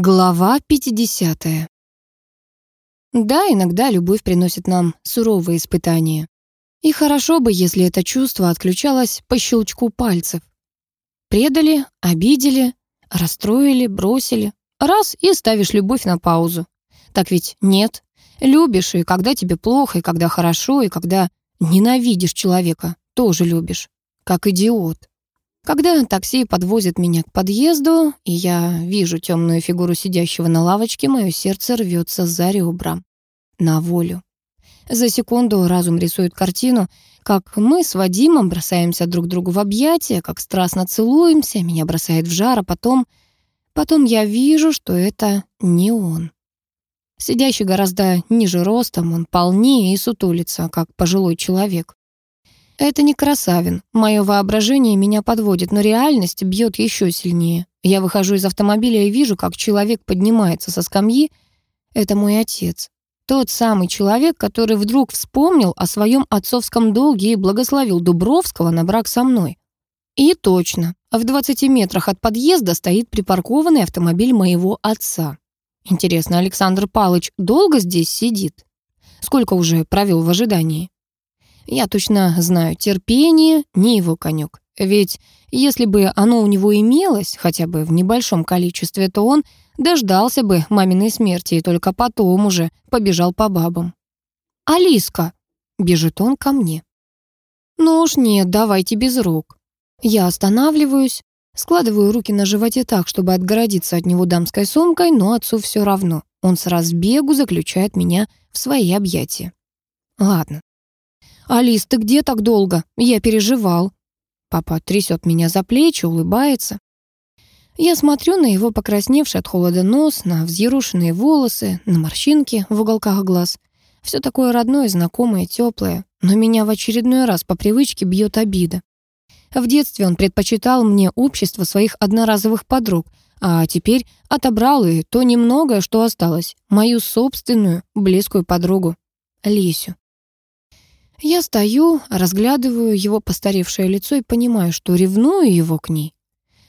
Глава 50. Да, иногда любовь приносит нам суровые испытания. И хорошо бы, если это чувство отключалось по щелчку пальцев. Предали, обидели, расстроили, бросили. Раз — и ставишь любовь на паузу. Так ведь нет. Любишь, и когда тебе плохо, и когда хорошо, и когда ненавидишь человека, тоже любишь. Как идиот. Когда такси подвозит меня к подъезду, и я вижу темную фигуру сидящего на лавочке, мое сердце рвется за ребра. На волю. За секунду разум рисует картину, как мы с Вадимом бросаемся друг другу в объятия, как страстно целуемся, меня бросает в жар, а потом... Потом я вижу, что это не он. Сидящий гораздо ниже ростом, он полнее и сутулится, как пожилой человек. Это не Красавин. Мое воображение меня подводит, но реальность бьет еще сильнее. Я выхожу из автомобиля и вижу, как человек поднимается со скамьи. Это мой отец. Тот самый человек, который вдруг вспомнил о своем отцовском долге и благословил Дубровского на брак со мной. И точно, в 20 метрах от подъезда стоит припаркованный автомобиль моего отца. Интересно, Александр Палыч долго здесь сидит? Сколько уже провел в ожидании? Я точно знаю, терпение не его конек. Ведь если бы оно у него имелось, хотя бы в небольшом количестве, то он дождался бы маминой смерти и только потом уже побежал по бабам. «Алиска!» — бежит он ко мне. «Ну уж нет, давайте без рук». Я останавливаюсь, складываю руки на животе так, чтобы отгородиться от него дамской сумкой, но отцу все равно. Он с разбегу заключает меня в свои объятия. Ладно, «Алис, ты где так долго? Я переживал». Папа трясет меня за плечи, улыбается. Я смотрю на его покрасневший от холода нос, на взъерушенные волосы, на морщинки в уголках глаз. Все такое родное, знакомое, теплое, но меня в очередной раз по привычке бьет обида. В детстве он предпочитал мне общество своих одноразовых подруг, а теперь отобрал и то немногое, что осталось, мою собственную близкую подругу, Лесю. Я стою, разглядываю его постаревшее лицо и понимаю, что ревную его к ней.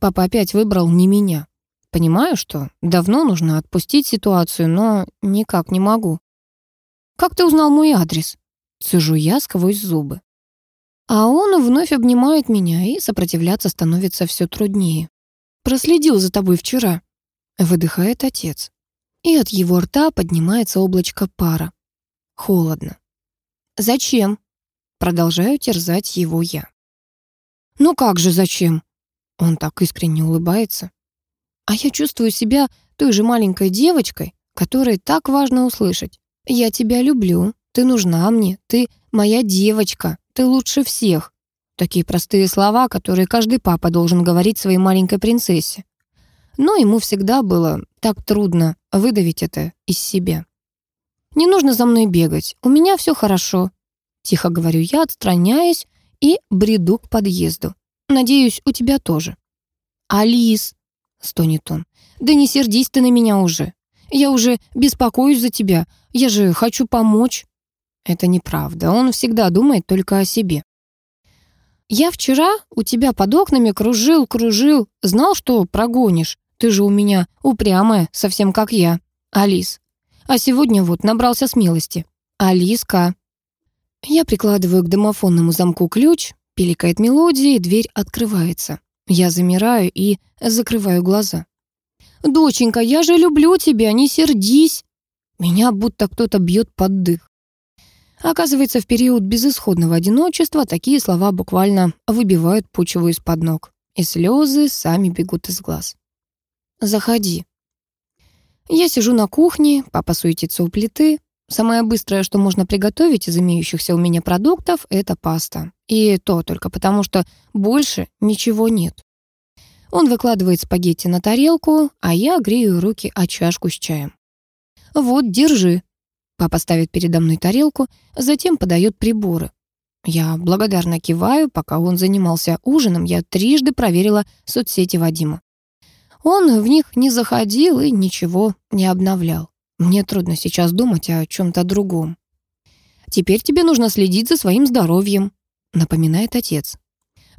Папа опять выбрал не меня. Понимаю, что давно нужно отпустить ситуацию, но никак не могу. «Как ты узнал мой адрес?» Цежу я сквозь зубы. А он вновь обнимает меня, и сопротивляться становится все труднее. «Проследил за тобой вчера», — выдыхает отец. И от его рта поднимается облачко пара. Холодно. «Зачем?» Продолжаю терзать его я. «Ну как же зачем?» Он так искренне улыбается. А я чувствую себя той же маленькой девочкой, которой так важно услышать. «Я тебя люблю, ты нужна мне, ты моя девочка, ты лучше всех». Такие простые слова, которые каждый папа должен говорить своей маленькой принцессе. Но ему всегда было так трудно выдавить это из себя. Не нужно за мной бегать, у меня все хорошо. Тихо говорю я, отстраняясь и бреду к подъезду. Надеюсь, у тебя тоже. Алис, стонет он, да не сердись ты на меня уже. Я уже беспокоюсь за тебя, я же хочу помочь. Это неправда, он всегда думает только о себе. Я вчера у тебя под окнами кружил, кружил, знал, что прогонишь. Ты же у меня упрямая, совсем как я, Алис. А сегодня вот набрался смелости. Алиска. Я прикладываю к домофонному замку ключ, пиликает мелодия, и дверь открывается. Я замираю и закрываю глаза. «Доченька, я же люблю тебя, не сердись!» Меня будто кто-то бьет под дых. Оказывается, в период безысходного одиночества такие слова буквально выбивают почву из-под ног, и слезы сами бегут из глаз. «Заходи», я сижу на кухне, папа суетится у плиты. Самое быстрое, что можно приготовить из имеющихся у меня продуктов, это паста. И то только потому, что больше ничего нет. Он выкладывает спагетти на тарелку, а я грею руки о чашку с чаем. «Вот, держи». Папа ставит передо мной тарелку, затем подает приборы. Я благодарно киваю, пока он занимался ужином, я трижды проверила соцсети Вадима. Он в них не заходил и ничего не обновлял. Мне трудно сейчас думать о чем-то другом. «Теперь тебе нужно следить за своим здоровьем», — напоминает отец.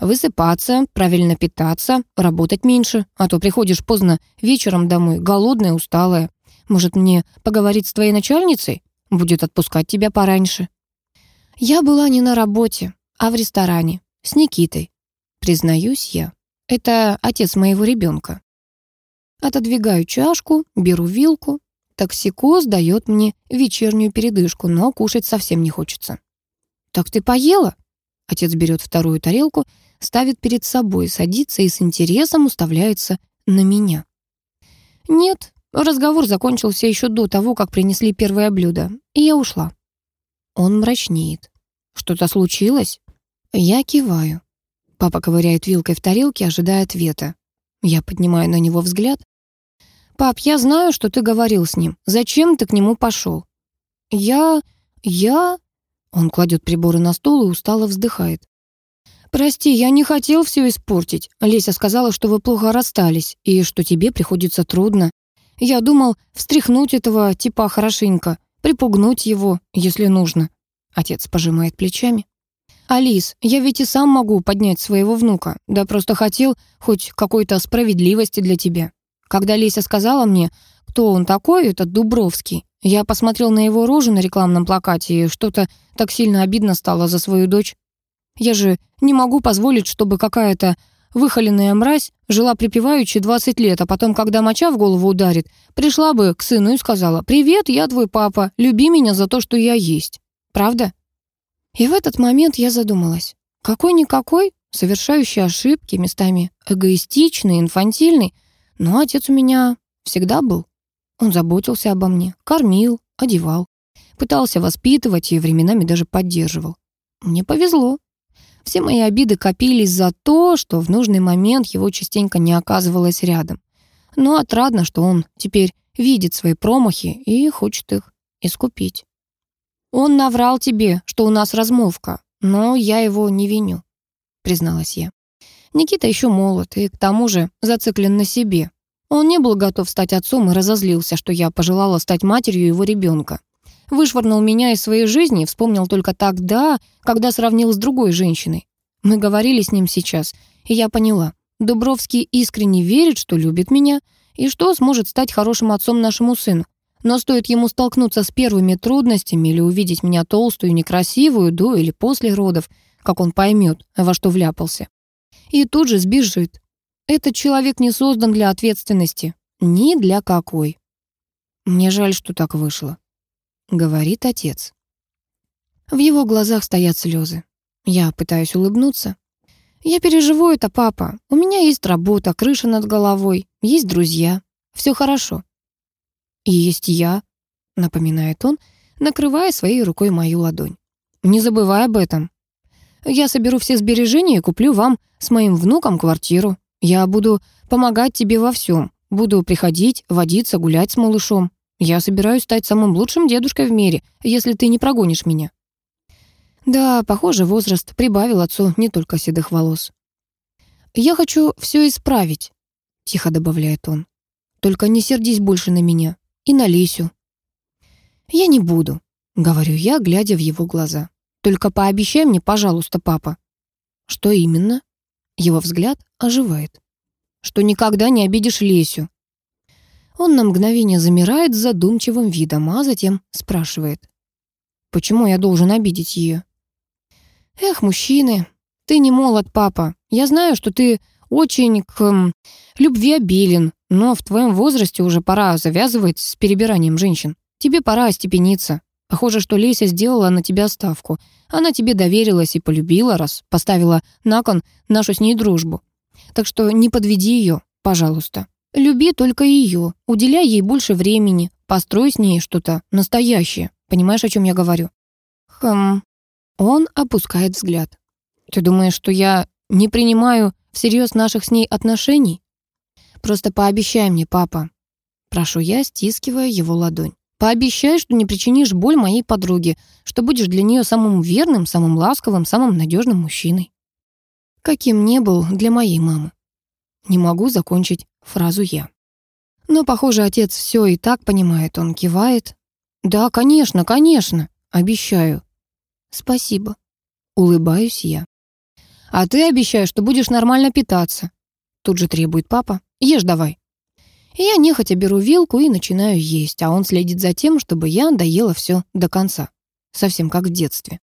Высыпаться, правильно питаться, работать меньше, а то приходишь поздно вечером домой, голодная, усталая. Может, мне поговорить с твоей начальницей? Будет отпускать тебя пораньше. Я была не на работе, а в ресторане, с Никитой. Признаюсь я. Это отец моего ребенка. Отодвигаю чашку, беру вилку. Токсикоз дает мне вечернюю передышку, но кушать совсем не хочется. «Так ты поела?» Отец берет вторую тарелку, ставит перед собой, садится и с интересом уставляется на меня. «Нет, разговор закончился еще до того, как принесли первое блюдо, и я ушла». Он мрачнеет. «Что-то случилось?» Я киваю. Папа ковыряет вилкой в тарелке, ожидая ответа. Я поднимаю на него взгляд. «Пап, я знаю, что ты говорил с ним. Зачем ты к нему пошел?» «Я... я...» Он кладет приборы на стол и устало вздыхает. «Прости, я не хотел все испортить. Леся сказала, что вы плохо расстались и что тебе приходится трудно. Я думал встряхнуть этого типа хорошенько, припугнуть его, если нужно». Отец пожимает плечами. «Алис, я ведь и сам могу поднять своего внука. Да просто хотел хоть какой-то справедливости для тебя. Когда Леся сказала мне, кто он такой, этот Дубровский, я посмотрел на его рожу на рекламном плакате, и что-то так сильно обидно стало за свою дочь. Я же не могу позволить, чтобы какая-то выхоленная мразь жила припеваючи 20 лет, а потом, когда моча в голову ударит, пришла бы к сыну и сказала «Привет, я твой папа, люби меня за то, что я есть». Правда? И в этот момент я задумалась. Какой-никакой, совершающий ошибки, местами эгоистичный, инфантильный, но отец у меня всегда был. Он заботился обо мне, кормил, одевал, пытался воспитывать и временами даже поддерживал. Мне повезло. Все мои обиды копились за то, что в нужный момент его частенько не оказывалось рядом. Но отрадно, что он теперь видит свои промахи и хочет их искупить. «Он наврал тебе, что у нас размолвка, но я его не виню», — призналась я. Никита еще молод и к тому же зациклен на себе. Он не был готов стать отцом и разозлился, что я пожелала стать матерью его ребенка. Вышвырнул меня из своей жизни и вспомнил только тогда, когда сравнил с другой женщиной. Мы говорили с ним сейчас, и я поняла. Дубровский искренне верит, что любит меня и что сможет стать хорошим отцом нашему сыну. Но стоит ему столкнуться с первыми трудностями или увидеть меня толстую, некрасивую до или после родов, как он поймет, во что вляпался. И тут же сбежит. Этот человек не создан для ответственности. Ни для какой. Мне жаль, что так вышло. Говорит отец. В его глазах стоят слезы. Я пытаюсь улыбнуться. Я переживу это, папа. У меня есть работа, крыша над головой, есть друзья. Все хорошо. «И есть я», — напоминает он, накрывая своей рукой мою ладонь. «Не забывай об этом. Я соберу все сбережения и куплю вам с моим внуком квартиру. Я буду помогать тебе во всем. Буду приходить, водиться, гулять с малышом. Я собираюсь стать самым лучшим дедушкой в мире, если ты не прогонишь меня». Да, похоже, возраст прибавил отцу не только седых волос. «Я хочу все исправить», — тихо добавляет он. «Только не сердись больше на меня и на Лисю. «Я не буду», — говорю я, глядя в его глаза. «Только пообещай мне, пожалуйста, папа». «Что именно?» Его взгляд оживает. «Что никогда не обидишь Лесю». Он на мгновение замирает с задумчивым видом, а затем спрашивает. «Почему я должен обидеть ее?» «Эх, мужчины, ты не молод, папа. Я знаю, что ты очень к эм, любви обилен, но в твоем возрасте уже пора завязывать с перебиранием женщин. Тебе пора остепениться. Похоже, что Леся сделала на тебя ставку. Она тебе доверилась и полюбила, раз поставила на кон нашу с ней дружбу. Так что не подведи ее, пожалуйста. Люби только ее, уделяй ей больше времени, построй с ней что-то настоящее. Понимаешь, о чем я говорю? Хм. Он опускает взгляд. Ты думаешь, что я не принимаю всерьез наших с ней отношений? Просто пообещай мне, папа. Прошу я, стискивая его ладонь. Пообещай, что не причинишь боль моей подруге, что будешь для нее самым верным, самым ласковым, самым надежным мужчиной. Каким не был для моей мамы. Не могу закончить фразу я. Но, похоже, отец все и так понимает, он кивает. Да, конечно, конечно, обещаю. Спасибо. Улыбаюсь я. А ты обещаешь, что будешь нормально питаться. Тут же требует папа. Ешь давай. И я нехотя беру вилку и начинаю есть, а он следит за тем, чтобы я доела все до конца. Совсем как в детстве.